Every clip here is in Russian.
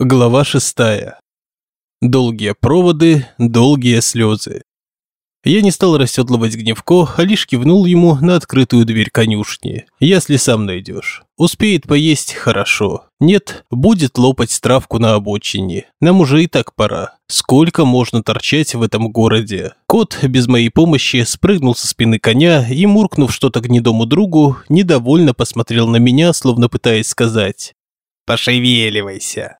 Глава шестая. Долгие проводы, долгие слезы. Я не стал расседлывать Гневко, а лишь кивнул ему на открытую дверь конюшни. Если сам найдешь. Успеет поесть – хорошо. Нет, будет лопать травку на обочине. Нам уже и так пора. Сколько можно торчать в этом городе? Кот без моей помощи спрыгнул со спины коня и, муркнув что-то гнедому другу, недовольно посмотрел на меня, словно пытаясь сказать «Пошевеливайся».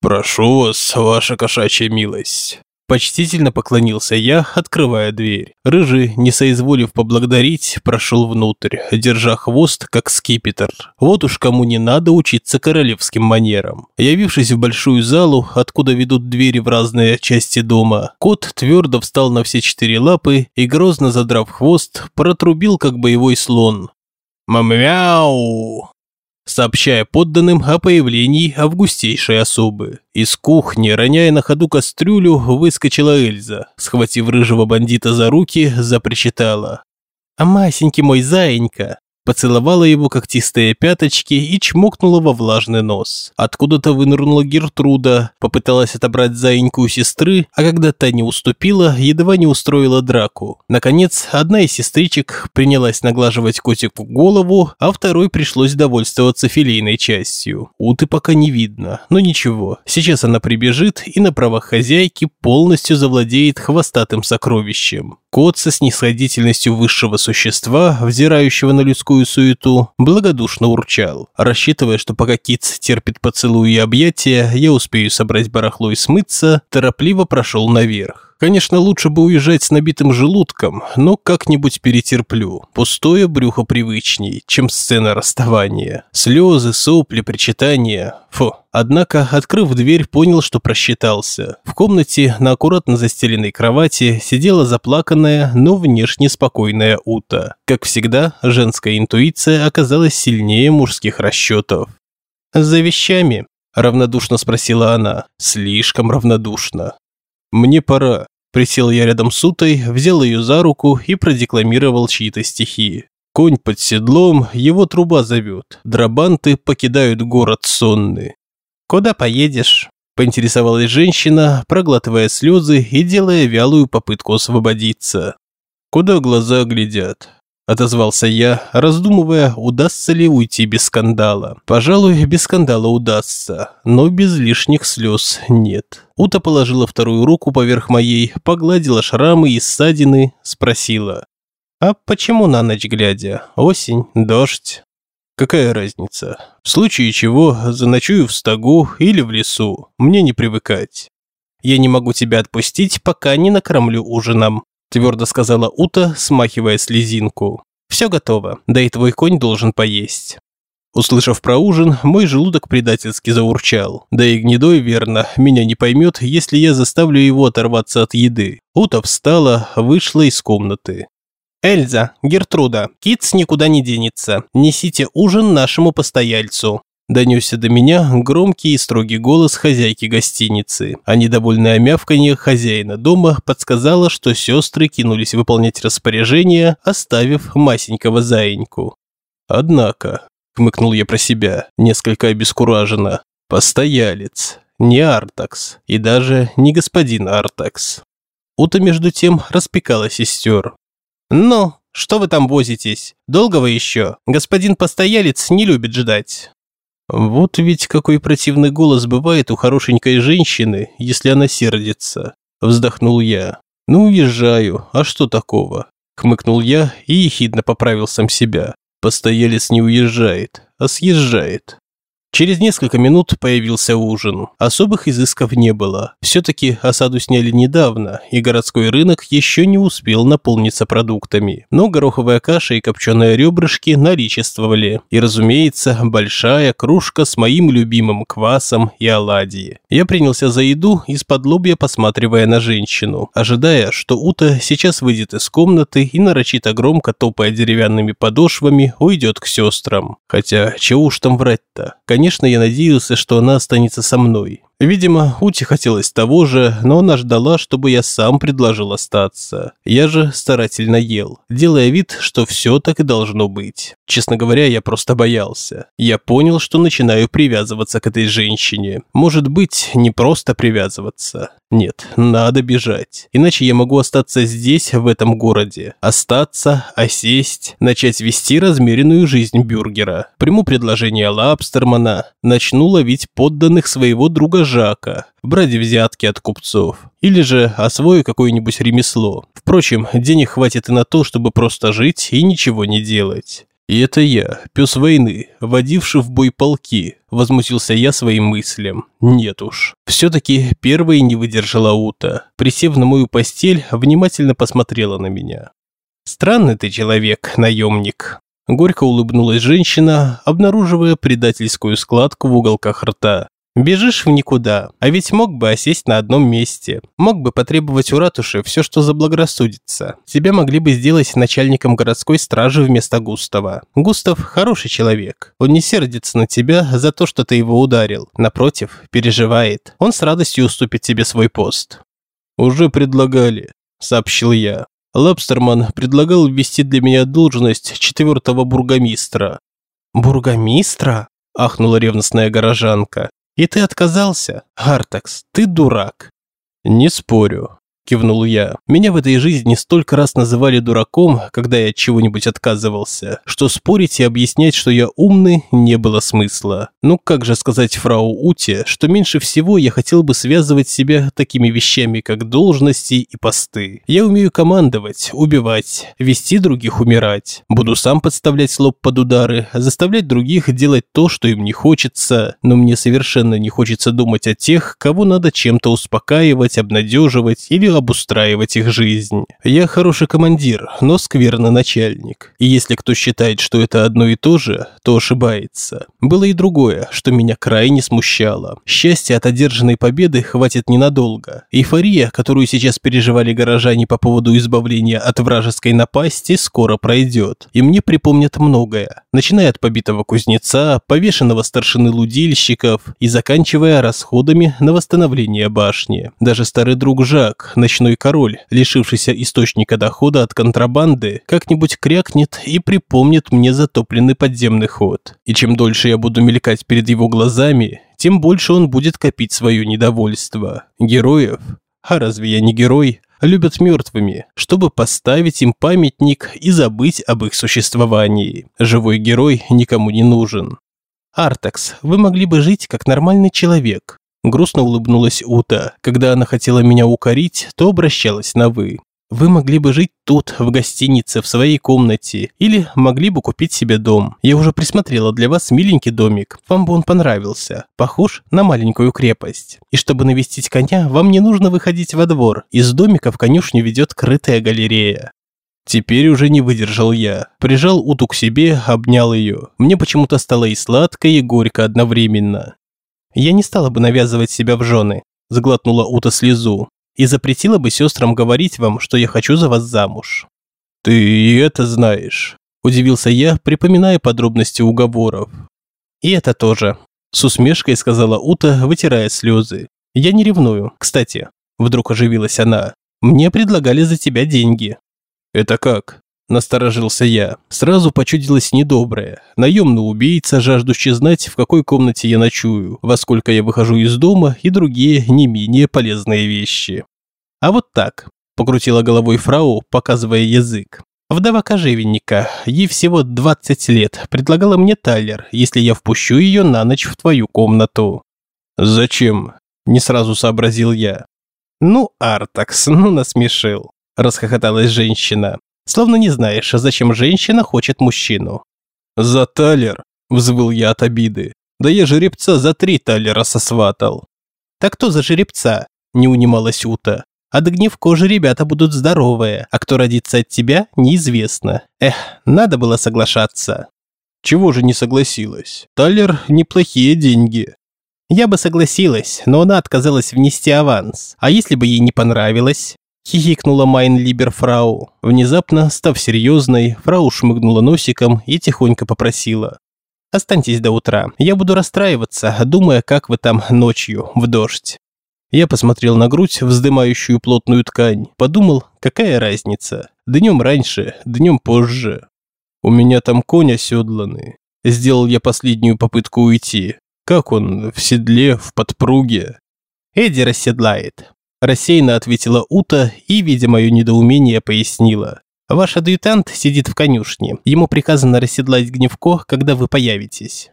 «Прошу вас, ваша кошачья милость». Почтительно поклонился я, открывая дверь. Рыжий, не соизволив поблагодарить, прошел внутрь, держа хвост, как скипетр. Вот уж кому не надо учиться королевским манерам. Явившись в большую залу, откуда ведут двери в разные части дома, кот твердо встал на все четыре лапы и, грозно задрав хвост, протрубил, как боевой слон. «Мамяу!» Сообщая подданным о появлении августейшей особы. Из кухни, роняя на ходу кастрюлю, выскочила Эльза. Схватив рыжего бандита за руки, запричитала. «А масенький мой заинька, поцеловала его когтистые пяточки и чмокнула во влажный нос. Откуда-то вынырнула Гертруда, попыталась отобрать заиньку у сестры, а когда та не уступила, едва не устроила драку. Наконец, одна из сестричек принялась наглаживать котику голову, а второй пришлось довольствоваться филейной частью. Уты пока не видно, но ничего. Сейчас она прибежит и на правах хозяйки полностью завладеет хвостатым сокровищем. Кот со снисходительностью высшего существа, взирающего на людскую суету, благодушно урчал, рассчитывая, что пока кит терпит поцелуи и объятия, я успею собрать барахло и смыться, торопливо прошел наверх. Конечно, лучше бы уезжать с набитым желудком, но как-нибудь перетерплю. Пустое брюхо привычней, чем сцена расставания. Слезы, сопли, причитания. Фу. Однако, открыв дверь, понял, что просчитался. В комнате на аккуратно застеленной кровати сидела заплаканная, но внешне спокойная Ута. Как всегда, женская интуиция оказалась сильнее мужских расчетов. «За вещами?» – равнодушно спросила она. Слишком равнодушно. «Мне пора». Присел я рядом с Утой, взял ее за руку и продекламировал чьи-то стихи. Конь под седлом, его труба зовет. Драбанты покидают город сонный. «Куда поедешь?» – поинтересовалась женщина, проглатывая слезы и делая вялую попытку освободиться. «Куда глаза глядят?» отозвался я, раздумывая, удастся ли уйти без скандала. Пожалуй, без скандала удастся, но без лишних слез нет. Ута положила вторую руку поверх моей, погладила шрамы и ссадины, спросила. «А почему на ночь глядя? Осень, дождь?» «Какая разница? В случае чего заночую в стогу или в лесу. Мне не привыкать. Я не могу тебя отпустить, пока не накормлю ужином твердо сказала Ута, смахивая слезинку. Все готово, да и твой конь должен поесть. Услышав про ужин, мой желудок предательски заурчал. Да и гнедой, верно, меня не поймет, если я заставлю его оторваться от еды. Ута встала, вышла из комнаты. «Эльза, Гертруда, Китс никуда не денется. Несите ужин нашему постояльцу. Донесся до меня громкий и строгий голос хозяйки гостиницы, а недовольное мявканье хозяина дома подсказало, что сестры кинулись выполнять распоряжение, оставив масенького заиньку. Однако, хмыкнул я про себя, несколько обескураженно, постоялец, не Артакс и даже не господин Артакс. Ута между тем распекала сестер. «Ну, что вы там возитесь? Долго вы еще? Господин постоялец не любит ждать». Вот ведь какой противный голос бывает у хорошенькой женщины, если она сердится. Вздохнул я. Ну, уезжаю, а что такого? Хмыкнул я и ехидно поправил сам себя. Постоялец не уезжает, а съезжает. Через несколько минут появился ужин. Особых изысков не было. Все-таки осаду сняли недавно, и городской рынок еще не успел наполниться продуктами. Но гороховая каша и копченые ребрышки наличествовали. И, разумеется, большая кружка с моим любимым квасом и оладьи. Я принялся за еду, из-под лобья посматривая на женщину, ожидая, что Ута сейчас выйдет из комнаты и нарочито громко топая деревянными подошвами уйдет к сестрам. Хотя, чего уж там врать-то? Конечно, я надеялся, что она останется со мной. Видимо, Ути хотелось того же, но она ждала, чтобы я сам предложил остаться. Я же старательно ел, делая вид, что все так и должно быть. Честно говоря, я просто боялся. Я понял, что начинаю привязываться к этой женщине. Может быть, не просто привязываться. Нет, надо бежать. Иначе я могу остаться здесь, в этом городе. Остаться, осесть, начать вести размеренную жизнь бюргера. Приму предложение Лапстермана, начну ловить подданных своего друга Жака, брать взятки от купцов. Или же освою какое-нибудь ремесло. Впрочем, денег хватит и на то, чтобы просто жить и ничего не делать. И это я, пес войны, водивший в бой полки, возмутился я своим мыслям. Нет уж. Все-таки первой не выдержала Ута. Присев на мою постель, внимательно посмотрела на меня. Странный ты человек, наемник. Горько улыбнулась женщина, обнаруживая предательскую складку в уголках рта. Бежишь в никуда, а ведь мог бы осесть на одном месте. Мог бы потребовать у ратуши все, что заблагорассудится. Тебя могли бы сделать начальником городской стражи вместо Густава. Густав хороший человек. Он не сердится на тебя за то, что ты его ударил. Напротив, переживает. Он с радостью уступит тебе свой пост. «Уже предлагали», – сообщил я. Лапстерман предлагал ввести для меня должность четвертого бургомистра. «Бургомистра?» – ахнула ревностная горожанка. И ты отказался? Артакс, ты дурак. Не спорю кивнул я. Меня в этой жизни столько раз называли дураком, когда я от чего-нибудь отказывался, что спорить и объяснять, что я умный, не было смысла. Ну как же сказать фрау Уте, что меньше всего я хотел бы связывать себя такими вещами, как должности и посты. Я умею командовать, убивать, вести других умирать. Буду сам подставлять лоб под удары, заставлять других делать то, что им не хочется, но мне совершенно не хочется думать о тех, кого надо чем-то успокаивать, обнадеживать или обустраивать их жизнь. Я хороший командир, но скверный начальник. И если кто считает, что это одно и то же, то ошибается. Было и другое, что меня крайне смущало. Счастья от одержанной победы хватит ненадолго. Эйфория, которую сейчас переживали горожане по поводу избавления от вражеской напасти, скоро пройдет. И мне припомнят многое. Начиная от побитого кузнеца, повешенного старшины лудильщиков и заканчивая расходами на восстановление башни. Даже старый друг Жак, ночной король, лишившийся источника дохода от контрабанды, как-нибудь крякнет и припомнит мне затопленный подземный ход. И чем дольше я буду мелькать перед его глазами, тем больше он будет копить свое недовольство. Героев? А разве я не герой? любят мертвыми, чтобы поставить им памятник и забыть об их существовании. Живой герой никому не нужен. Артекс, вы могли бы жить как нормальный человек. Грустно улыбнулась Ута. Когда она хотела меня укорить, то обращалась на «вы». Вы могли бы жить тут, в гостинице, в своей комнате, или могли бы купить себе дом. Я уже присмотрела для вас миленький домик, вам бы он понравился, похож на маленькую крепость. И чтобы навестить коня, вам не нужно выходить во двор, из домика в конюшню ведет крытая галерея. Теперь уже не выдержал я. Прижал Уту к себе, обнял ее. Мне почему-то стало и сладко, и горько одновременно. Я не стала бы навязывать себя в жены, заглотнула Ута слезу, и запретила бы сестрам говорить вам, что я хочу за вас замуж. Ты это знаешь, удивился я, припоминая подробности уговоров. И это тоже, с усмешкой сказала Ута, вытирая слезы. Я не ревную, кстати. Вдруг оживилась она. Мне предлагали за тебя деньги. Это как? Насторожился я. Сразу почудилось недоброе. Наемный убийца, жаждущий знать, в какой комнате я ночую, во сколько я выхожу из дома и другие не менее полезные вещи. А вот так, покрутила головой фрау, показывая язык. Вдова кожевенника, ей всего 20 лет, предлагала мне талер, если я впущу ее на ночь в твою комнату. Зачем? Не сразу сообразил я. Ну, Артакс, ну насмешил, расхохоталась женщина. Словно не знаешь, зачем женщина хочет мужчину. «За талер!» – взвыл я от обиды. «Да я жеребца за три талера сосватал». «Так кто за жеребца?» – не унималась Ута. От гнев кожи ребята будут здоровые, а кто родится от тебя, неизвестно. Эх, надо было соглашаться. Чего же не согласилась? Талер – неплохие деньги. Я бы согласилась, но она отказалась внести аванс. А если бы ей не понравилось? Хихикнула Майн Либер фрау. Внезапно, став серьезной, фрау шмыгнула носиком и тихонько попросила. Останьтесь до утра. Я буду расстраиваться, думая, как вы там ночью, в дождь. Я посмотрел на грудь, вздымающую плотную ткань. Подумал, какая разница. Днем раньше, днем позже. У меня там конь оседланный. Сделал я последнюю попытку уйти. Как он, в седле, в подпруге? Эдди расседлает. Рассеянно ответила Ута и, видя мое недоумение, пояснила. Ваш адъютант сидит в конюшне. Ему приказано расседлать гневко, когда вы появитесь.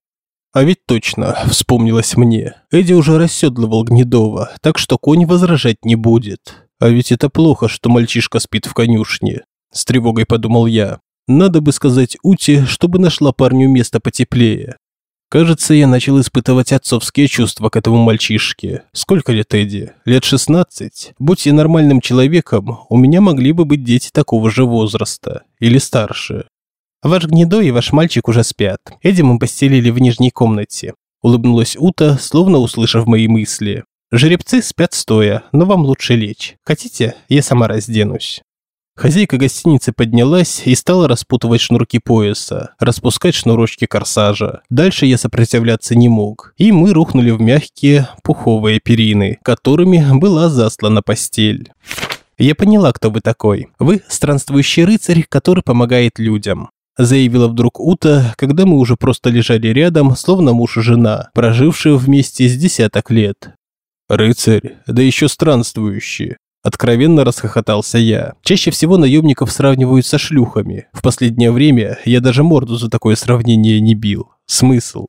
А ведь точно, вспомнилось мне. Эдди уже расседлывал Гнедова, так что конь возражать не будет. А ведь это плохо, что мальчишка спит в конюшне. С тревогой подумал я. Надо бы сказать Ути, чтобы нашла парню место потеплее. Кажется, я начал испытывать отцовские чувства к этому мальчишке. Сколько лет Эдди? Лет 16? Будь я нормальным человеком, у меня могли бы быть дети такого же возраста. Или старше. Ваш гнедой и ваш мальчик уже спят. Эдди мы постелили в нижней комнате. Улыбнулась Ута, словно услышав мои мысли. Жеребцы спят стоя, но вам лучше лечь. Хотите, я сама разденусь. Хозяйка гостиницы поднялась и стала распутывать шнурки пояса, распускать шнурочки корсажа. Дальше я сопротивляться не мог, и мы рухнули в мягкие пуховые перины, которыми была заслана постель. Я поняла, кто вы такой. Вы странствующий рыцарь, который помогает людям заявила вдруг Ута, когда мы уже просто лежали рядом, словно муж и жена, прожившие вместе с десяток лет. «Рыцарь, да еще странствующий», Откровенно расхохотался я. Чаще всего наемников сравнивают со шлюхами. В последнее время я даже морду за такое сравнение не бил. Смысл?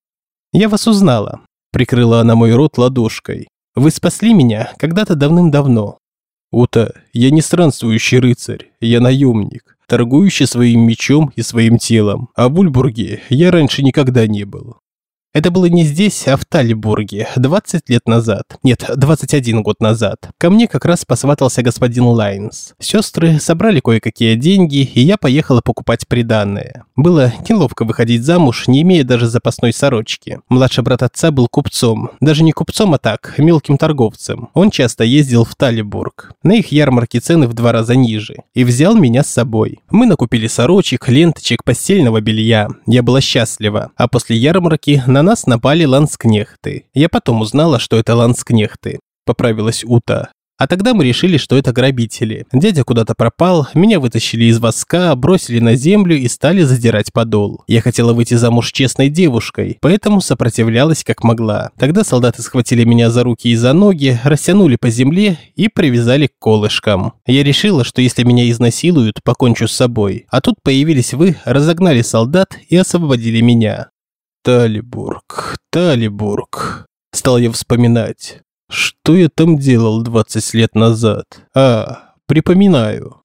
Я вас узнала. Прикрыла она мой рот ладошкой. Вы спасли меня когда-то давным-давно. Ута, я не странствующий рыцарь, я наемник торгующий своим мечом и своим телом. А в Бульбурге я раньше никогда не был. Это было не здесь, а в Талибурге, 20 лет назад. Нет, 21 год назад. Ко мне как раз посватался господин Лайнс. Сестры собрали кое-какие деньги, и я поехала покупать приданное. Было неловко выходить замуж, не имея даже запасной сорочки. Младший брат отца был купцом. Даже не купцом, а так, мелким торговцем. Он часто ездил в Талибург. На их ярмарке цены в два раза ниже. И взял меня с собой. Мы накупили сорочек, ленточек, постельного белья. Я была счастлива. А после ярмарки на нас напали ланскнехты. Я потом узнала, что это ланскнехты. Поправилась Ута. А тогда мы решили, что это грабители. Дядя куда-то пропал, меня вытащили из воска, бросили на землю и стали задирать подол. Я хотела выйти замуж честной девушкой, поэтому сопротивлялась как могла. Тогда солдаты схватили меня за руки и за ноги, растянули по земле и привязали к колышкам. Я решила, что если меня изнасилуют, покончу с собой. А тут появились вы, разогнали солдат и освободили меня. Талибург, Талибург. Стал я вспоминать. Что я там делал 20 лет назад? А, припоминаю.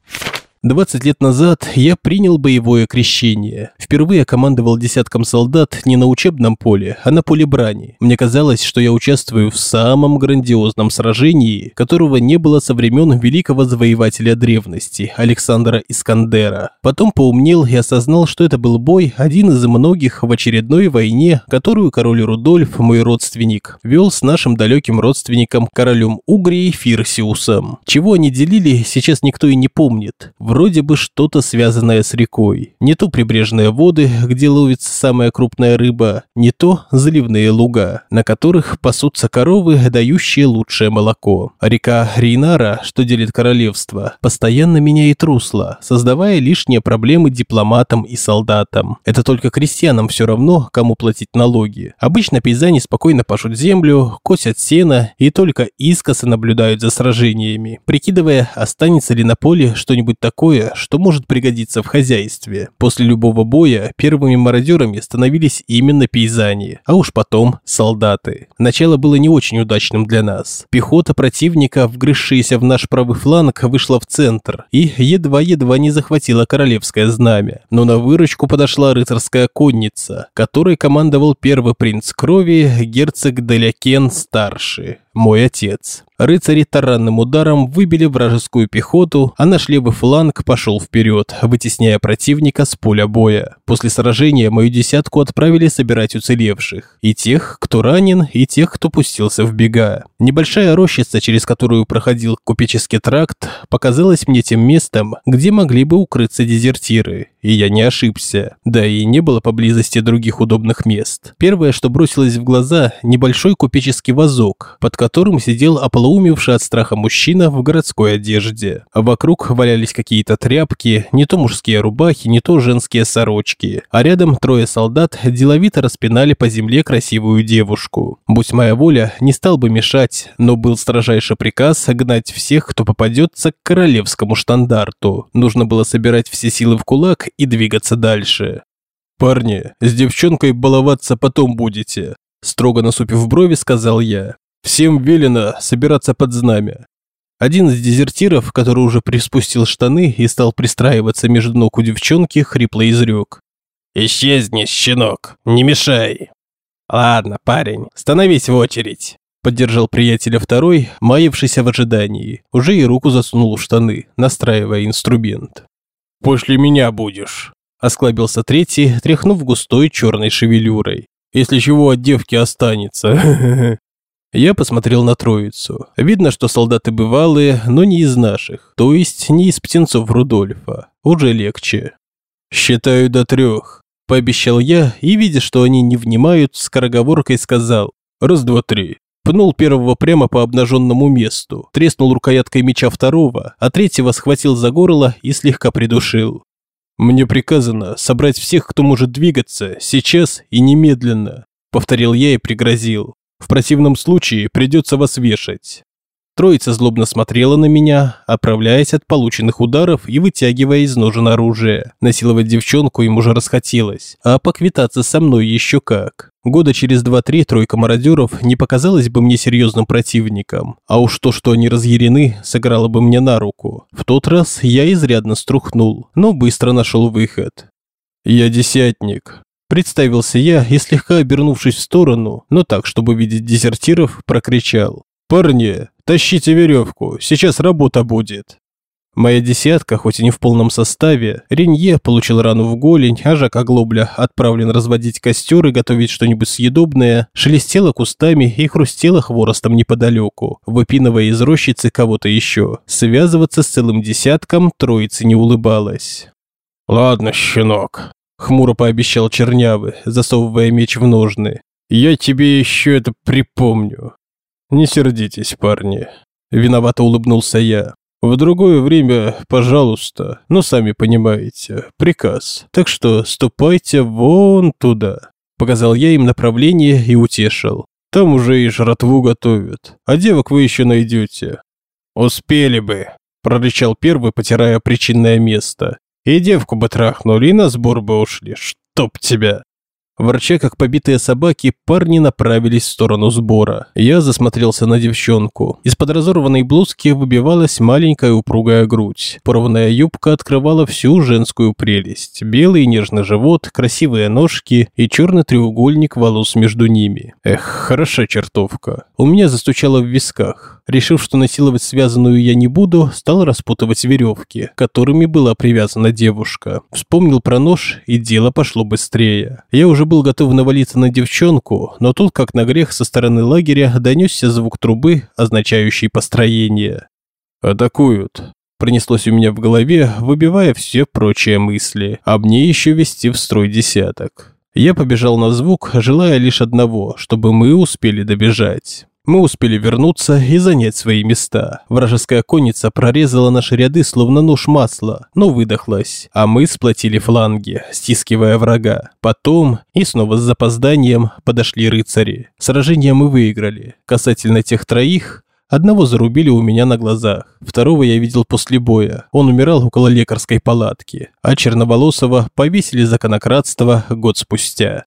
20 лет назад я принял боевое крещение. Впервые командовал десятком солдат не на учебном поле, а на поле брани. Мне казалось, что я участвую в самом грандиозном сражении, которого не было со времен великого завоевателя древности Александра Искандера. Потом поумнел и осознал, что это был бой, один из многих в очередной войне, которую король Рудольф, мой родственник, вел с нашим далеким родственником королем Угрии Фирсиусом. Чего они делили, сейчас никто и не помнит. Вроде бы что-то связанное с рекой. Не то прибрежные воды, где ловится самая крупная рыба, не то заливные луга, на которых пасутся коровы, дающие лучшее молоко. Река Рейнара, что делит королевство, постоянно меняет русло, создавая лишние проблемы дипломатам и солдатам. Это только крестьянам все равно, кому платить налоги. Обычно пейзане спокойно пашут землю, косят сено и только искоса наблюдают за сражениями, прикидывая, останется ли на поле что-нибудь такое, такое, что может пригодиться в хозяйстве. После любого боя первыми мародерами становились именно пейзане, а уж потом солдаты. Начало было не очень удачным для нас. Пехота противника, вгрызшаяся в наш правый фланг, вышла в центр и едва-едва не захватила королевское знамя. Но на выручку подошла рыцарская конница, которой командовал первый принц крови герцог Делякен старший мой отец. Рыцари таранным ударом выбили вражескую пехоту, а наш левый фланг пошел вперед, вытесняя противника с поля боя. После сражения мою десятку отправили собирать уцелевших. И тех, кто ранен, и тех, кто пустился в бега. Небольшая рощица, через которую проходил купеческий тракт, показалась мне тем местом, где могли бы укрыться дезертиры. И я не ошибся. Да и не было поблизости других удобных мест. Первое, что бросилось в глаза – небольшой купеческий вазок, под которым сидел ополоумевший от страха мужчина в городской одежде. Вокруг валялись какие-то тряпки, не то мужские рубахи, не то женские сорочки. А рядом трое солдат деловито распинали по земле красивую девушку. Будь моя воля, не стал бы мешать, но был строжайший приказ гнать всех, кто попадется к королевскому штандарту. Нужно было собирать все силы в кулак и двигаться дальше. «Парни, с девчонкой баловаться потом будете», – строго насупив брови, сказал я. «Всем велено собираться под знамя». Один из дезертиров, который уже приспустил штаны и стал пристраиваться между ног у девчонки, хрипло изрек. «Исчезни, щенок, не мешай!» «Ладно, парень, становись в очередь!» Поддержал приятеля второй, маявшийся в ожидании. Уже и руку засунул в штаны, настраивая инструмент. «После меня будешь», – осклабился третий, тряхнув густой черной шевелюрой. «Если чего от девки останется». Я посмотрел на троицу. Видно, что солдаты бывалые, но не из наших, то есть не из птенцов Рудольфа. Уже легче. «Считаю до трех», – пообещал я, и, видя, что они не внимают, скороговоркой сказал «раз, два, три». Пнул первого прямо по обнаженному месту, треснул рукояткой меча второго, а третьего схватил за горло и слегка придушил. «Мне приказано собрать всех, кто может двигаться, сейчас и немедленно», – повторил я и пригрозил. «В противном случае придется вас вешать». Троица злобно смотрела на меня, оправляясь от полученных ударов и вытягивая из ножен оружие. Насиловать девчонку им уже расхотелось, а поквитаться со мной еще как. Года через два-три тройка мародеров не показалась бы мне серьезным противником, а уж то, что они разъярены, сыграло бы мне на руку. В тот раз я изрядно струхнул, но быстро нашел выход. «Я десятник», Представился я и, слегка обернувшись в сторону, но так, чтобы видеть дезертиров, прокричал. «Парни, тащите веревку, сейчас работа будет». Моя десятка, хоть и не в полном составе, Ренье получил рану в голень, а Жак Оглобля отправлен разводить костер и готовить что-нибудь съедобное, шелестела кустами и хрустела хворостом неподалеку, выпинывая из рощицы кого-то еще. Связываться с целым десятком троицы не улыбалась. «Ладно, щенок», – хмуро пообещал Чернявый, засовывая меч в ножны. «Я тебе еще это припомню. «Не сердитесь, парни». Виновато улыбнулся я. «В другое время, пожалуйста, но сами понимаете, приказ. Так что ступайте вон туда». Показал я им направление и утешил. Там уже и жратву готовят, а девок вы еще найдете. «Успели бы», – прорычал первый, потирая причинное место. «И девку бы трахнули, и на сбор бы ушли. Чтоб тебя!» Ворча, как побитые собаки, парни направились в сторону сбора. Я засмотрелся на девчонку. Из-под разорванной блузки выбивалась маленькая упругая грудь. Порванная юбка открывала всю женскую прелесть. Белый нежный живот, красивые ножки и черный треугольник волос между ними. Эх, хороша чертовка. У меня застучало в висках. Решив, что насиловать связанную я не буду, стал распутывать веревки, которыми была привязана девушка. Вспомнил про нож, и дело пошло быстрее. Я уже был готов навалиться на девчонку, но тут, как на грех, со стороны лагеря донесся звук трубы, означающий построение. «Атакуют», пронеслось у меня в голове, выбивая все прочие мысли, а мне еще вести в строй десяток. Я побежал на звук, желая лишь одного, чтобы мы успели добежать. Мы успели вернуться и занять свои места. Вражеская конница прорезала наши ряды словно нож масла, но выдохлась, а мы сплотили фланги, стискивая врага. Потом, и снова с запозданием, подошли рыцари. Сражение мы выиграли. Касательно тех троих, Одного зарубили у меня на глазах, второго я видел после боя. Он умирал около лекарской палатки, а Черноволосого повесили за конократство год спустя.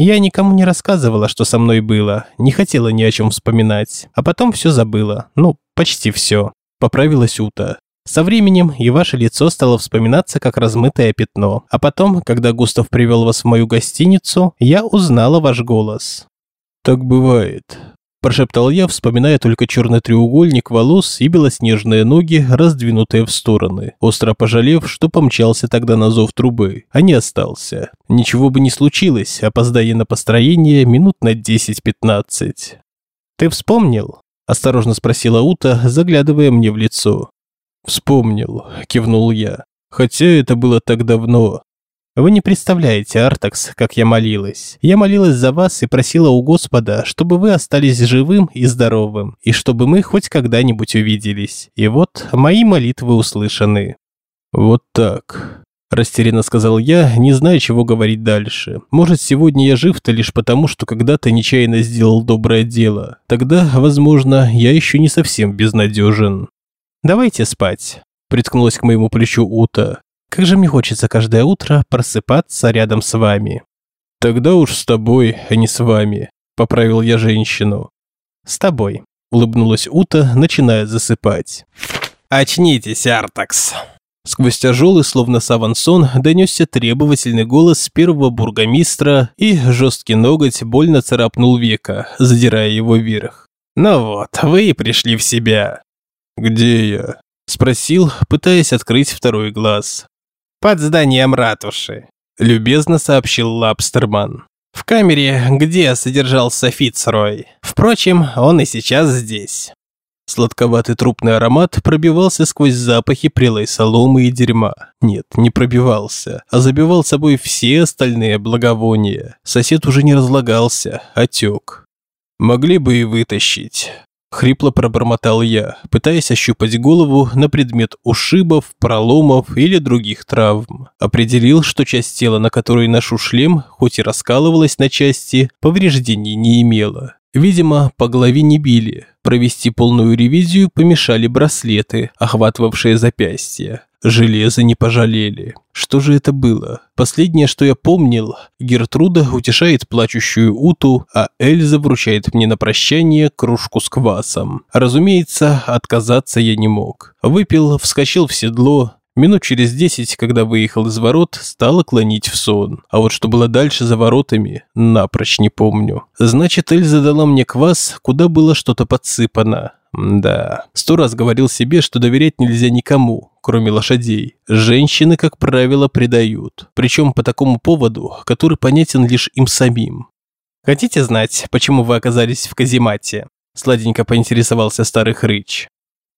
Я никому не рассказывала, что со мной было, не хотела ни о чем вспоминать, а потом все забыла, ну, почти все. Поправилась Ута. Со временем и ваше лицо стало вспоминаться как размытое пятно, а потом, когда Густав привел вас в мою гостиницу, я узнала ваш голос. Так бывает, Прошептал я, вспоминая только черный треугольник волос и белоснежные ноги, раздвинутые в стороны, остро пожалев, что помчался тогда на зов трубы, а не остался. Ничего бы не случилось, опоздая на построение минут на 10-15. «Ты вспомнил?» – осторожно спросила Ута, заглядывая мне в лицо. «Вспомнил», – кивнул я. «Хотя это было так давно. Вы не представляете, Артакс, как я молилась. Я молилась за вас и просила у Господа, чтобы вы остались живым и здоровым, и чтобы мы хоть когда-нибудь увиделись. И вот мои молитвы услышаны». «Вот так», – растерянно сказал я, не зная, чего говорить дальше. «Может, сегодня я жив-то лишь потому, что когда-то нечаянно сделал доброе дело. Тогда, возможно, я еще не совсем безнадежен». «Давайте спать», – приткнулась к моему плечу Ута. Как же мне хочется каждое утро просыпаться рядом с вами. Тогда уж с тобой, а не с вами, поправил я женщину. С тобой, улыбнулась Ута, начиная засыпать. Очнитесь, Артакс. Сквозь тяжелый, словно савансон, донесся требовательный голос первого бургомистра, и жесткий ноготь больно царапнул века, задирая его вверх. «Ну вот, вы и пришли в себя». «Где я?» – спросил, пытаясь открыть второй глаз под зданием ратуши», – любезно сообщил Лапстерман. «В камере, где содержался Фицрой. Впрочем, он и сейчас здесь». Сладковатый трупный аромат пробивался сквозь запахи прелой соломы и дерьма. Нет, не пробивался, а забивал собой все остальные благовония. Сосед уже не разлагался, отек. Могли бы и вытащить. Хрипло пробормотал я, пытаясь ощупать голову на предмет ушибов, проломов или других травм. Определил, что часть тела, на которой ношу шлем, хоть и раскалывалась на части, повреждений не имела. Видимо, по голове не били. Провести полную ревизию помешали браслеты, охватывавшие запястья. Железо не пожалели. Что же это было? Последнее, что я помнил, Гертруда утешает плачущую Уту, а Эльза вручает мне на прощание кружку с квасом. Разумеется, отказаться я не мог. Выпил, вскочил в седло, Минут через десять, когда выехал из ворот, стало клонить в сон. А вот что было дальше за воротами, напрочь не помню. Значит, Эльза дала мне квас, куда было что-то подсыпано. Да, сто раз говорил себе, что доверять нельзя никому, кроме лошадей. Женщины, как правило, предают. Причем по такому поводу, который понятен лишь им самим. «Хотите знать, почему вы оказались в каземате?» Сладенько поинтересовался старый хрыч.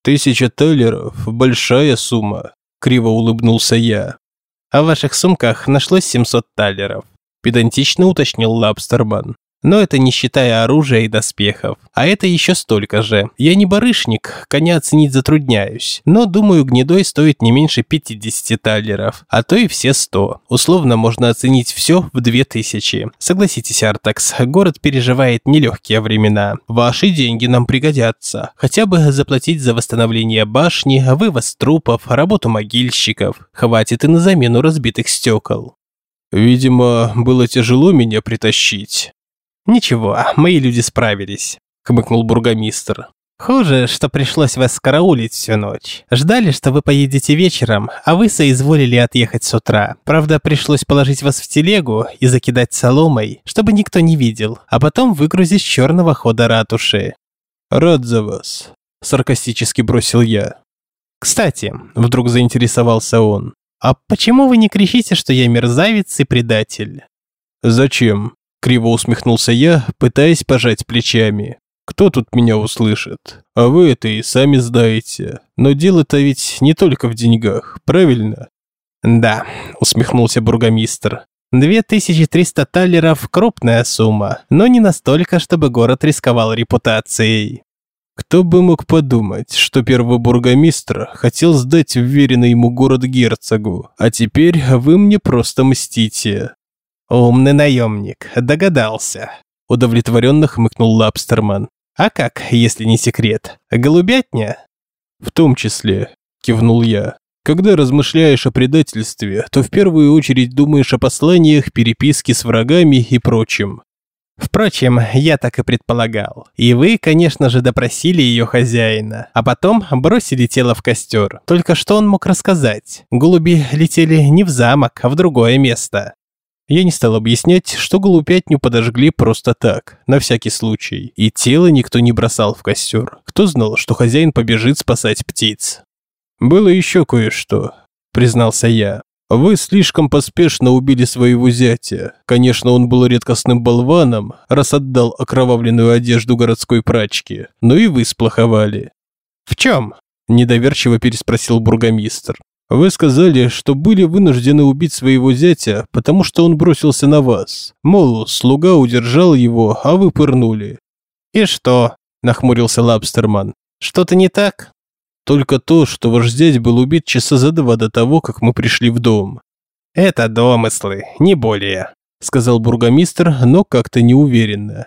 «Тысяча талеров – большая сумма. Криво улыбнулся я. А в ваших сумках нашлось 700 талеров. Педантично уточнил Лабстерман. Но это не считая оружия и доспехов. А это еще столько же. Я не барышник, коня оценить затрудняюсь. Но, думаю, гнедой стоит не меньше 50 талеров, а то и все 100. Условно можно оценить все в 2000. Согласитесь, Артакс, город переживает нелегкие времена. Ваши деньги нам пригодятся. Хотя бы заплатить за восстановление башни, вывоз трупов, работу могильщиков. Хватит и на замену разбитых стекол. Видимо, было тяжело меня притащить. «Ничего, мои люди справились», – хмыкнул бургомистр. «Хуже, что пришлось вас скараулить всю ночь. Ждали, что вы поедете вечером, а вы соизволили отъехать с утра. Правда, пришлось положить вас в телегу и закидать соломой, чтобы никто не видел, а потом выгрузить с черного хода ратуши». «Рад за вас», – саркастически бросил я. «Кстати», – вдруг заинтересовался он, «а почему вы не кричите, что я мерзавец и предатель?» «Зачем?» Криво усмехнулся я, пытаясь пожать плечами. Кто тут меня услышит? А вы это и сами знаете. Но дело-то ведь не только в деньгах, правильно? Да, усмехнулся бургомистр. 2300 талеров – крупная сумма, но не настолько, чтобы город рисковал репутацией. Кто бы мог подумать, что первый бургомистр хотел сдать вверенный ему город герцогу, а теперь вы мне просто мстите. «Умный наемник, догадался», – удовлетворенно хмыкнул Лапстерман. «А как, если не секрет? Голубятня?» «В том числе», – кивнул я. «Когда размышляешь о предательстве, то в первую очередь думаешь о посланиях, переписке с врагами и прочем. Впрочем, я так и предполагал. И вы, конечно же, допросили ее хозяина, а потом бросили тело в костер. Только что он мог рассказать? Голуби летели не в замок, а в другое место. Я не стал объяснять, что голубятню подожгли просто так, на всякий случай, и тело никто не бросал в костер. Кто знал, что хозяин побежит спасать птиц? «Было еще кое-что», – признался я. «Вы слишком поспешно убили своего зятя. Конечно, он был редкостным болваном, раз отдал окровавленную одежду городской прачке, но и вы сплоховали». «В чем?» – недоверчиво переспросил бургомистр. Вы сказали, что были вынуждены убить своего зятя, потому что он бросился на вас. Мол, слуга удержал его, а вы пырнули. И что? Нахмурился Лабстерман. Что-то не так? Только то, что ваш зять был убит часа за два до того, как мы пришли в дом. Это домыслы, не более, сказал бургомистр, но как-то неуверенно.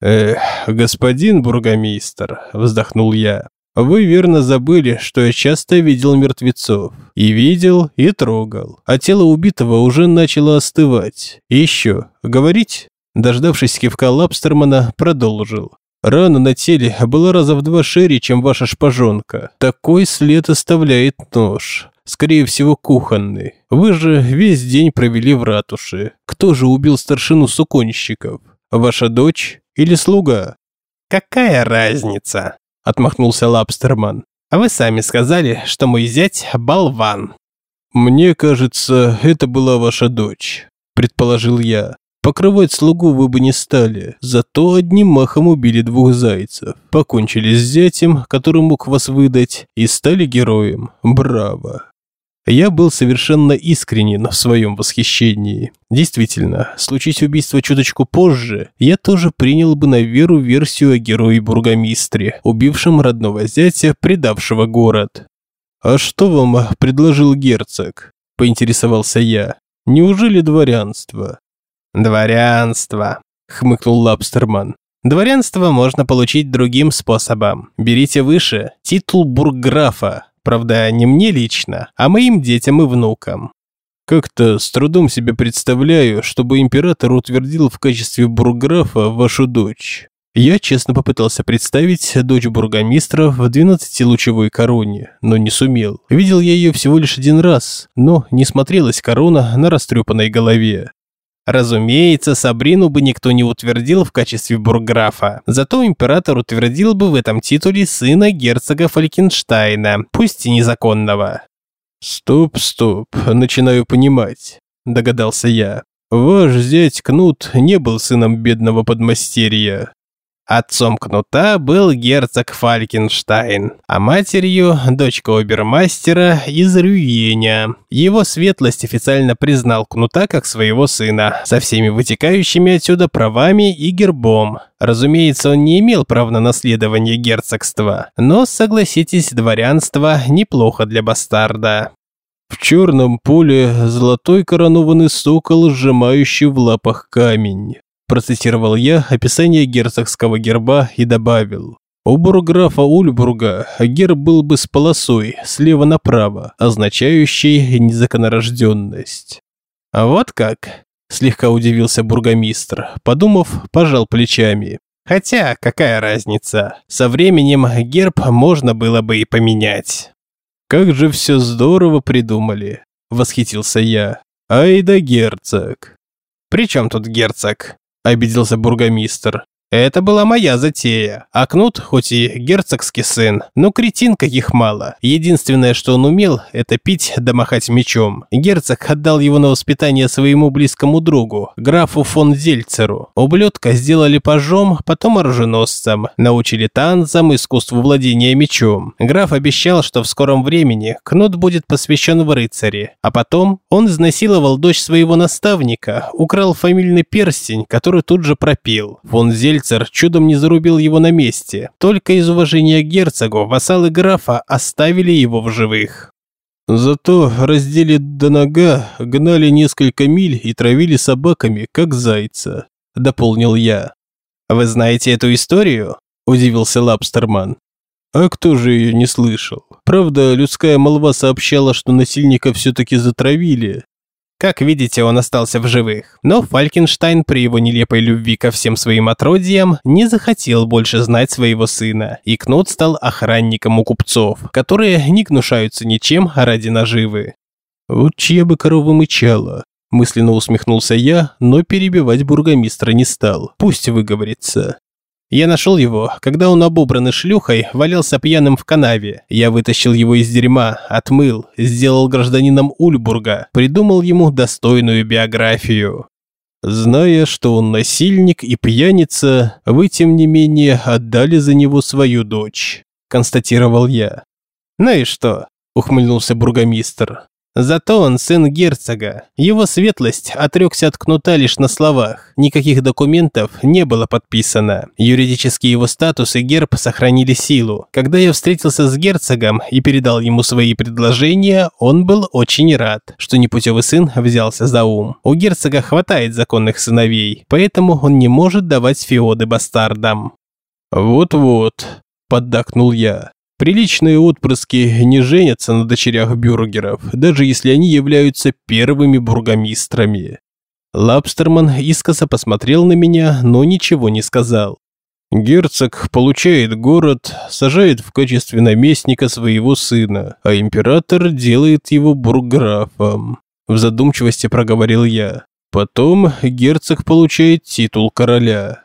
Эх, господин бургомистр, вздохнул я. Вы верно забыли, что я часто видел мертвецов. И видел, и трогал. А тело убитого уже начало остывать. Еще, говорить? Дождавшись кивка Лапстермана, продолжил. Рана на теле была раза в два шире, чем ваша шпажонка. Такой след оставляет нож. Скорее всего, кухонный. Вы же весь день провели в ратуше. Кто же убил старшину суконщиков? Ваша дочь или слуга? Какая разница? Отмахнулся Лапстерман. А вы сами сказали, что мой зять болван. Мне кажется, это была ваша дочь, предположил я. Покрывать слугу вы бы не стали, зато одним махом убили двух зайцев, покончили с зятем, который мог вас выдать, и стали героем. Браво! Я был совершенно искренен в своем восхищении. Действительно, случись убийство чуточку позже, я тоже принял бы на веру версию о герое-бургомистре, убившем родного зятя, предавшего город. «А что вам предложил герцог?» – поинтересовался я. «Неужели дворянство?» «Дворянство», – хмыкнул Лабстерман. «Дворянство можно получить другим способом. Берите выше титул бургграфа. Правда, не мне лично, а моим детям и внукам». Как-то с трудом себе представляю, чтобы император утвердил в качестве бургграфа вашу дочь. Я честно попытался представить дочь бургомистра в 12-лучевой короне, но не сумел. Видел я ее всего лишь один раз, но не смотрелась корона на растрепанной голове. Разумеется, Сабрину бы никто не утвердил в качестве бурграфа. Зато император утвердил бы в этом титуле сына герцога Фалькенштейна, пусть и незаконного. «Стоп, стоп, начинаю понимать», – догадался я. «Ваш зять Кнут не был сыном бедного подмастерья. Отцом Кнута был герцог Фалькенштайн, а матерью – дочка обермастера из Рюеня. Его светлость официально признал Кнута как своего сына, со всеми вытекающими отсюда правами и гербом. Разумеется, он не имел права на наследование герцогства, но, согласитесь, дворянство неплохо для бастарда. В черном поле золотой коронованный сокол, сжимающий в лапах камень. Процитировал я описание герцогского герба и добавил. У бурграфа Ульбурга герб был бы с полосой слева направо, означающей незаконорожденность. А вот как? Слегка удивился бургомистр, подумав, пожал плечами. Хотя, какая разница? Со временем герб можно было бы и поменять. Как же все здорово придумали, восхитился я. Ай да герцог. При чем тут герцог? – обиделся бургомистр. Это была моя затея. А Кнут, хоть и герцогский сын, но кретин каких мало. Единственное, что он умел, это пить да махать мечом. Герцог отдал его на воспитание своему близкому другу, графу фон Зельцеру. Ублюдка сделали пажом, потом оруженосцем. Научили танцам, искусству владения мечом. Граф обещал, что в скором времени Кнут будет посвящен в рыцаре. А потом он изнасиловал дочь своего наставника, украл фамильный перстень, который тут же пропил. Фон Зельцер Мальцер чудом не зарубил его на месте. Только из уважения к герцогу вассалы графа оставили его в живых. Зато раздели до нога, гнали несколько миль и травили собаками, как зайца, дополнил я. Вы знаете эту историю? удивился Лабстерман. А кто же ее не слышал? Правда, людская молва сообщала, что насильника все-таки затравили, как видите, он остался в живых. Но Фалькенштайн при его нелепой любви ко всем своим отродьям не захотел больше знать своего сына, и Кнут стал охранником у купцов, которые не гнушаются ничем ради наживы. Вот чья бы корова мычала. Мысленно усмехнулся я, но перебивать бургомистра не стал. Пусть выговорится. Я нашел его, когда он обобранный шлюхой валялся пьяным в канаве. Я вытащил его из дерьма, отмыл, сделал гражданином Ульбурга, придумал ему достойную биографию. Зная, что он насильник и пьяница, вы, тем не менее, отдали за него свою дочь, констатировал я. Ну и что? ухмыльнулся бургомистр. Зато он сын герцога. Его светлость отрекся от кнута лишь на словах. Никаких документов не было подписано. Юридический его статус и герб сохранили силу. Когда я встретился с герцогом и передал ему свои предложения, он был очень рад, что непутевый сын взялся за ум. У герцога хватает законных сыновей, поэтому он не может давать феоды бастардам. «Вот-вот», – поддакнул я. Приличные отпрыски не женятся на дочерях бюргеров, даже если они являются первыми бургомистрами. Лапстерман искоса посмотрел на меня, но ничего не сказал. Герцог получает город, сажает в качестве наместника своего сына, а император делает его бургграфом. В задумчивости проговорил я. Потом герцог получает титул короля.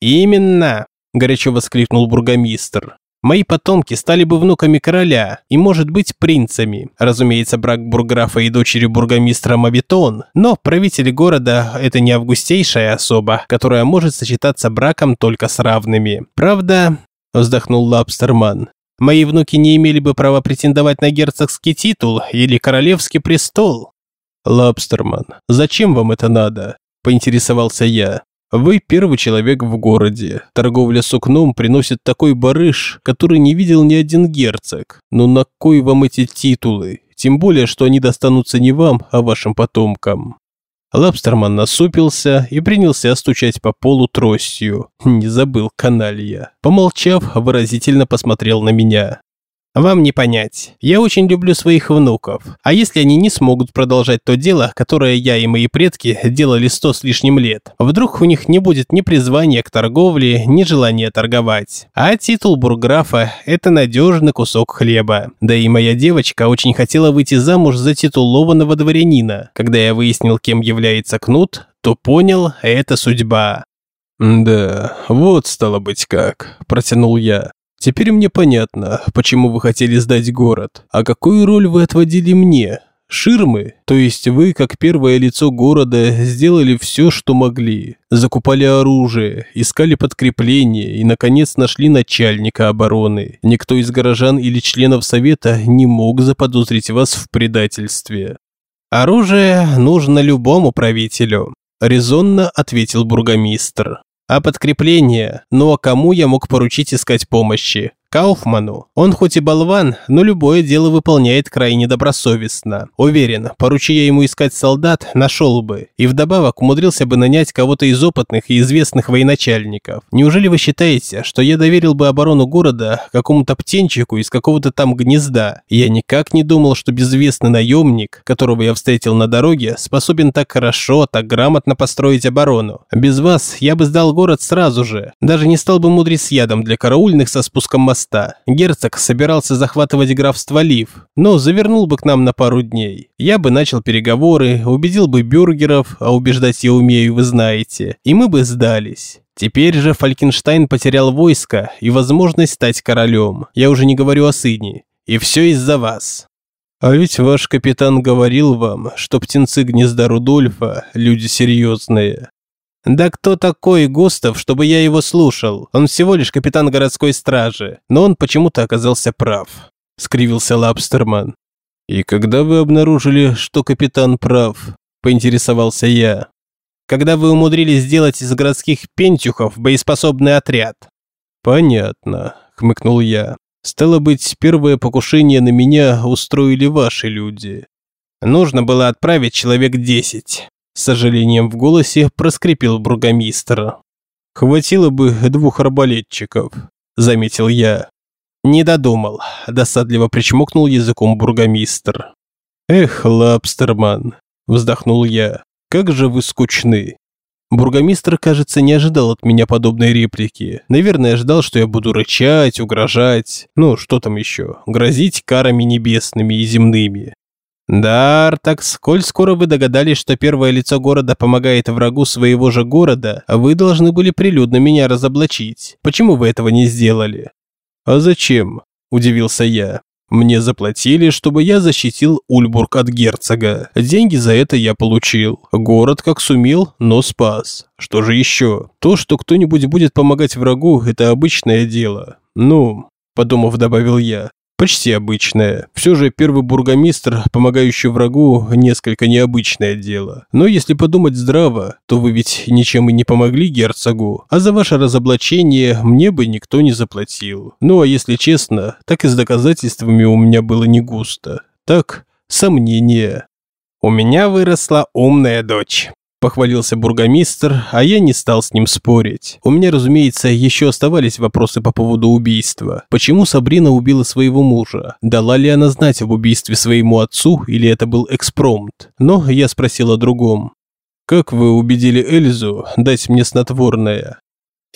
«Именно!» – горячо воскликнул бургомистр. Мои потомки стали бы внуками короля и, может быть, принцами. Разумеется, брак бурграфа и дочери бургомистра Мавитон, но правитель города – это не августейшая особа, которая может сочетаться браком только с равными. Правда, вздохнул Лапстерман, мои внуки не имели бы права претендовать на герцогский титул или королевский престол. Лапстерман, зачем вам это надо? Поинтересовался я. Вы первый человек в городе. Торговля сукном приносит такой барыш, который не видел ни один герцог. Но на кой вам эти титулы? Тем более, что они достанутся не вам, а вашим потомкам. Лапстерман насупился и принялся стучать по полу тростью. Не забыл каналья. Помолчав, выразительно посмотрел на меня. Вам не понять. Я очень люблю своих внуков. А если они не смогут продолжать то дело, которое я и мои предки делали сто с лишним лет? Вдруг у них не будет ни призвания к торговле, ни желания торговать. А титул бурграфа – это надежный кусок хлеба. Да и моя девочка очень хотела выйти замуж за титулованного дворянина. Когда я выяснил, кем является Кнут, то понял – это судьба. «Да, вот стало быть как», – протянул я. Теперь мне понятно, почему вы хотели сдать город. А какую роль вы отводили мне? Ширмы? То есть вы, как первое лицо города, сделали все, что могли. Закупали оружие, искали подкрепление и, наконец, нашли начальника обороны. Никто из горожан или членов совета не мог заподозрить вас в предательстве. «Оружие нужно любому правителю», – резонно ответил бургомистр. А подкрепление? Ну а кому я мог поручить искать помощи? Кауфману. Он хоть и болван, но любое дело выполняет крайне добросовестно. Уверен, поручи я ему искать солдат, нашел бы. И вдобавок умудрился бы нанять кого-то из опытных и известных военачальников. Неужели вы считаете, что я доверил бы оборону города какому-то птенчику из какого-то там гнезда? Я никак не думал, что безвестный наемник, которого я встретил на дороге, способен так хорошо, так грамотно построить оборону. Без вас я бы сдал город сразу же. Даже не стал бы мудрить с ядом для караульных со спуском моста моста. Герцог собирался захватывать графство Лив, но завернул бы к нам на пару дней. Я бы начал переговоры, убедил бы бюргеров, а убеждать я умею, вы знаете, и мы бы сдались. Теперь же Фалькенштайн потерял войско и возможность стать королем. Я уже не говорю о сыне. И все из-за вас. А ведь ваш капитан говорил вам, что птенцы гнезда Рудольфа – люди серьезные. Да кто такой Густав, чтобы я его слушал? Он всего лишь капитан городской стражи, но он почему-то оказался прав. Скривился Лапстерман. И когда вы обнаружили, что капитан прав, поинтересовался я. Когда вы умудрились сделать из городских пентюхов боеспособный отряд. Понятно, хмыкнул я. Стало быть, первое покушение на меня устроили ваши люди. Нужно было отправить человек десять. С сожалением в голосе проскрипел бургомистр. «Хватило бы двух арбалетчиков», – заметил я. «Не додумал», – досадливо причмокнул языком бургомистр. «Эх, Лапстерман», – вздохнул я, – «как же вы скучны». Бургомистр, кажется, не ожидал от меня подобной реплики. Наверное, ждал, что я буду рычать, угрожать. Ну, что там еще? Грозить карами небесными и земными. Да, Артак, сколь скоро вы догадались, что первое лицо города помогает врагу своего же города, вы должны были прилюдно меня разоблачить. Почему вы этого не сделали? А зачем? Удивился я. Мне заплатили, чтобы я защитил Ульбург от герцога. Деньги за это я получил. Город как сумел, но спас. Что же еще? То, что кто-нибудь будет помогать врагу, это обычное дело. Ну, подумав, добавил я. Почти обычное. Все же первый бургомистр, помогающий врагу, несколько необычное дело. Но если подумать здраво, то вы ведь ничем и не помогли герцогу, а за ваше разоблачение мне бы никто не заплатил. Ну а если честно, так и с доказательствами у меня было не густо. Так, сомнения. У меня выросла умная дочь похвалился бургомистр, а я не стал с ним спорить. У меня, разумеется, еще оставались вопросы по поводу убийства. Почему Сабрина убила своего мужа? Дала ли она знать об убийстве своему отцу или это был экспромт? Но я спросил о другом. Как вы убедили Эльзу дать мне снотворное?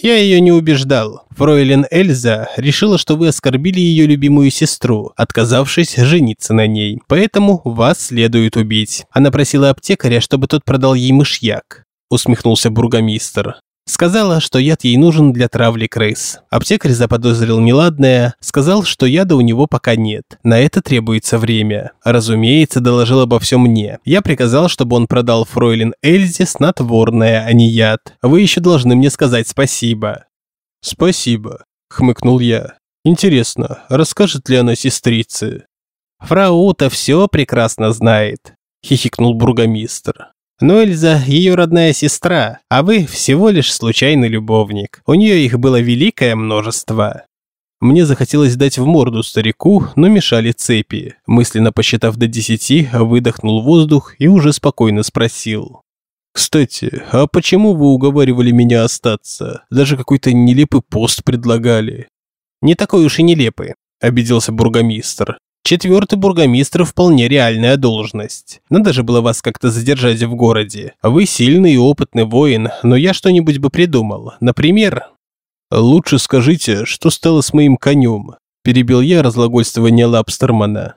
Я ее не убеждал. Фройлен Эльза решила, что вы оскорбили ее любимую сестру, отказавшись жениться на ней. Поэтому вас следует убить. Она просила аптекаря, чтобы тот продал ей мышьяк. Усмехнулся бургомистр. Сказала, что яд ей нужен для травли крыс. Аптекарь заподозрил неладное, сказал, что яда у него пока нет. На это требуется время. Разумеется, доложил обо всем мне. Я приказал, чтобы он продал фройлен Эльзе снотворное, а не яд. Вы еще должны мне сказать спасибо. Спасибо, хмыкнул я. Интересно, расскажет ли она сестрице? Фрау Ута все прекрасно знает, хихикнул бургомистр. Но Эльза – ее родная сестра, а вы всего лишь случайный любовник. У нее их было великое множество. Мне захотелось дать в морду старику, но мешали цепи. Мысленно посчитав до десяти, выдохнул воздух и уже спокойно спросил. «Кстати, а почему вы уговаривали меня остаться? Даже какой-то нелепый пост предлагали». «Не такой уж и нелепый», – обиделся бургомистр. Четвертый бургомистр вполне реальная должность. Надо же было вас как-то задержать в городе. Вы сильный и опытный воин, но я что-нибудь бы придумал. Например... Лучше скажите, что стало с моим конем. Перебил я разлагольствование Лапстермана.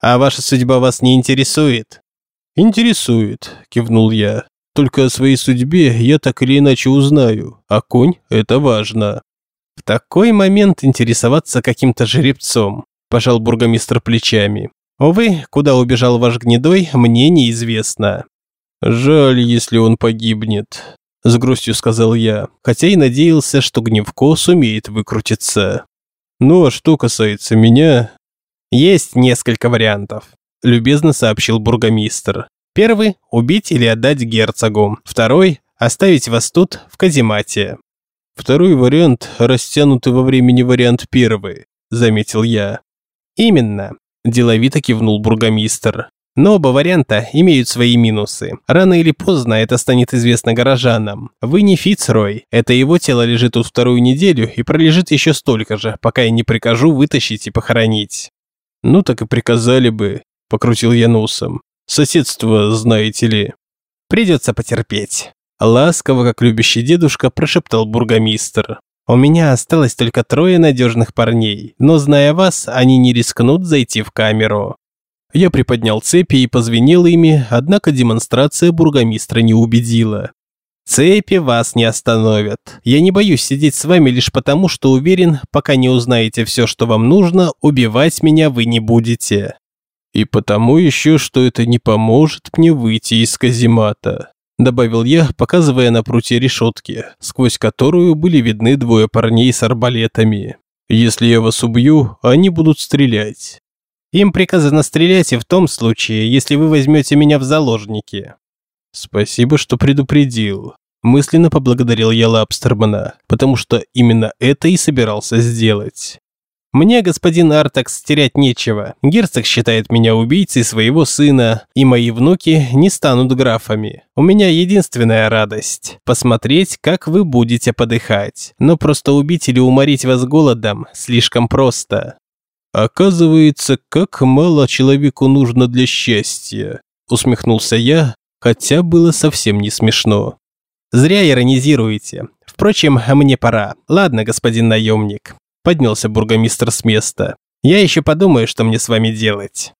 А ваша судьба вас не интересует? Интересует, кивнул я. Только о своей судьбе я так или иначе узнаю, а конь – это важно. В такой момент интересоваться каким-то жеребцом пожал бургомистр плечами. Увы, куда убежал ваш гнедой, мне неизвестно. Жаль, если он погибнет, с грустью сказал я, хотя и надеялся, что Гневко сумеет выкрутиться. Ну а что касается меня, есть несколько вариантов, любезно сообщил бургомистр. Первый убить или отдать герцогу. Второй оставить вас тут в каземате. Второй вариант растянутый во времени вариант первый, заметил я. Именно, деловито кивнул бургомистр. Но оба варианта имеют свои минусы. Рано или поздно это станет известно горожанам. Вы не Фицрой. Это его тело лежит тут вторую неделю и пролежит еще столько же, пока я не прикажу вытащить и похоронить. Ну так и приказали бы, покрутил я носом. Соседство, знаете ли. Придется потерпеть. Ласково, как любящий дедушка, прошептал бургомистр. У меня осталось только трое надежных парней, но зная вас, они не рискнут зайти в камеру. Я приподнял цепи и позвенел ими, однако демонстрация бургомистра не убедила. Цепи вас не остановят. Я не боюсь сидеть с вами лишь потому, что уверен, пока не узнаете все, что вам нужно, убивать меня вы не будете. И потому еще, что это не поможет мне выйти из каземата добавил я, показывая на прутье решетки, сквозь которую были видны двое парней с арбалетами. Если я вас убью, они будут стрелять. Им приказано стрелять и в том случае, если вы возьмете меня в заложники. Спасибо, что предупредил. Мысленно поблагодарил я Лапстермана, потому что именно это и собирался сделать. Мне, господин Артакс, терять нечего. Герцог считает меня убийцей своего сына, и мои внуки не станут графами. У меня единственная радость – посмотреть, как вы будете подыхать. Но просто убить или уморить вас голодом слишком просто. Оказывается, как мало человеку нужно для счастья, усмехнулся я, хотя было совсем не смешно. Зря иронизируете. Впрочем, мне пора. Ладно, господин наемник. Поднялся бургомистр с места. «Я еще подумаю, что мне с вами делать».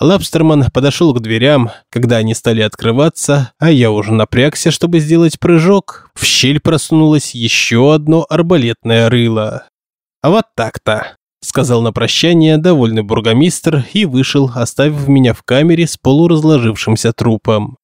Лапстерман подошел к дверям, когда они стали открываться, а я уже напрягся, чтобы сделать прыжок. В щель просунулось еще одно арбалетное рыло. «Вот так-то», – сказал на прощание довольный бургомистр и вышел, оставив меня в камере с полуразложившимся трупом.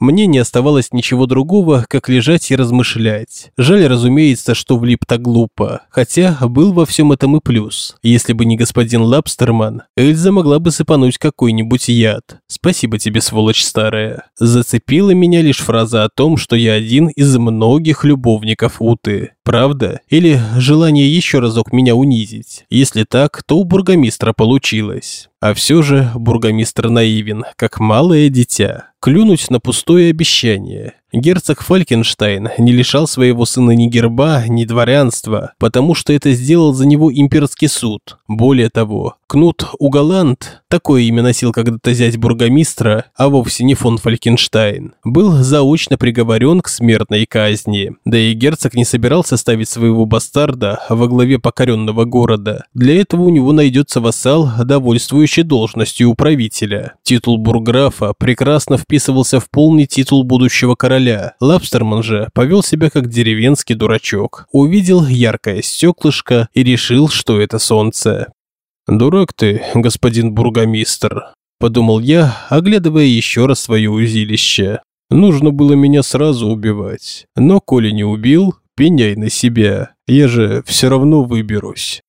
Мне не оставалось ничего другого, как лежать и размышлять. Жаль, разумеется, что влип так глупо. Хотя был во всем этом и плюс. Если бы не господин Лапстерман, Эльза могла бы сыпануть какой-нибудь яд. Спасибо тебе, сволочь старая. Зацепила меня лишь фраза о том, что я один из многих любовников Уты. Правда? Или желание еще разок меня унизить? Если так, то у бургомистра получилось. А все же бургомистр наивен, как малое дитя. Клюнуть на пустое обещание. Герцог Фалькенштайн не лишал своего сына ни герба, ни дворянства, потому что это сделал за него имперский суд. Более того, Кнут Угаланд, такое имя носил когда-то зять бургомистра, а вовсе не фон Фалькенштайн, был заочно приговорен к смертной казни. Да и герцог не собирался ставить своего бастарда во главе покоренного города. Для этого у него найдется вассал, довольствующий должностью управителя. Титул бурграфа прекрасно вписывался в полный титул будущего короля. Лапстерман же повел себя как деревенский дурачок. Увидел яркое стеклышко и решил, что это солнце. «Дурак ты, господин бургомистр», – подумал я, оглядывая еще раз свое узилище. «Нужно было меня сразу убивать. Но коли не убил, пеняй на себя. Я же все равно выберусь».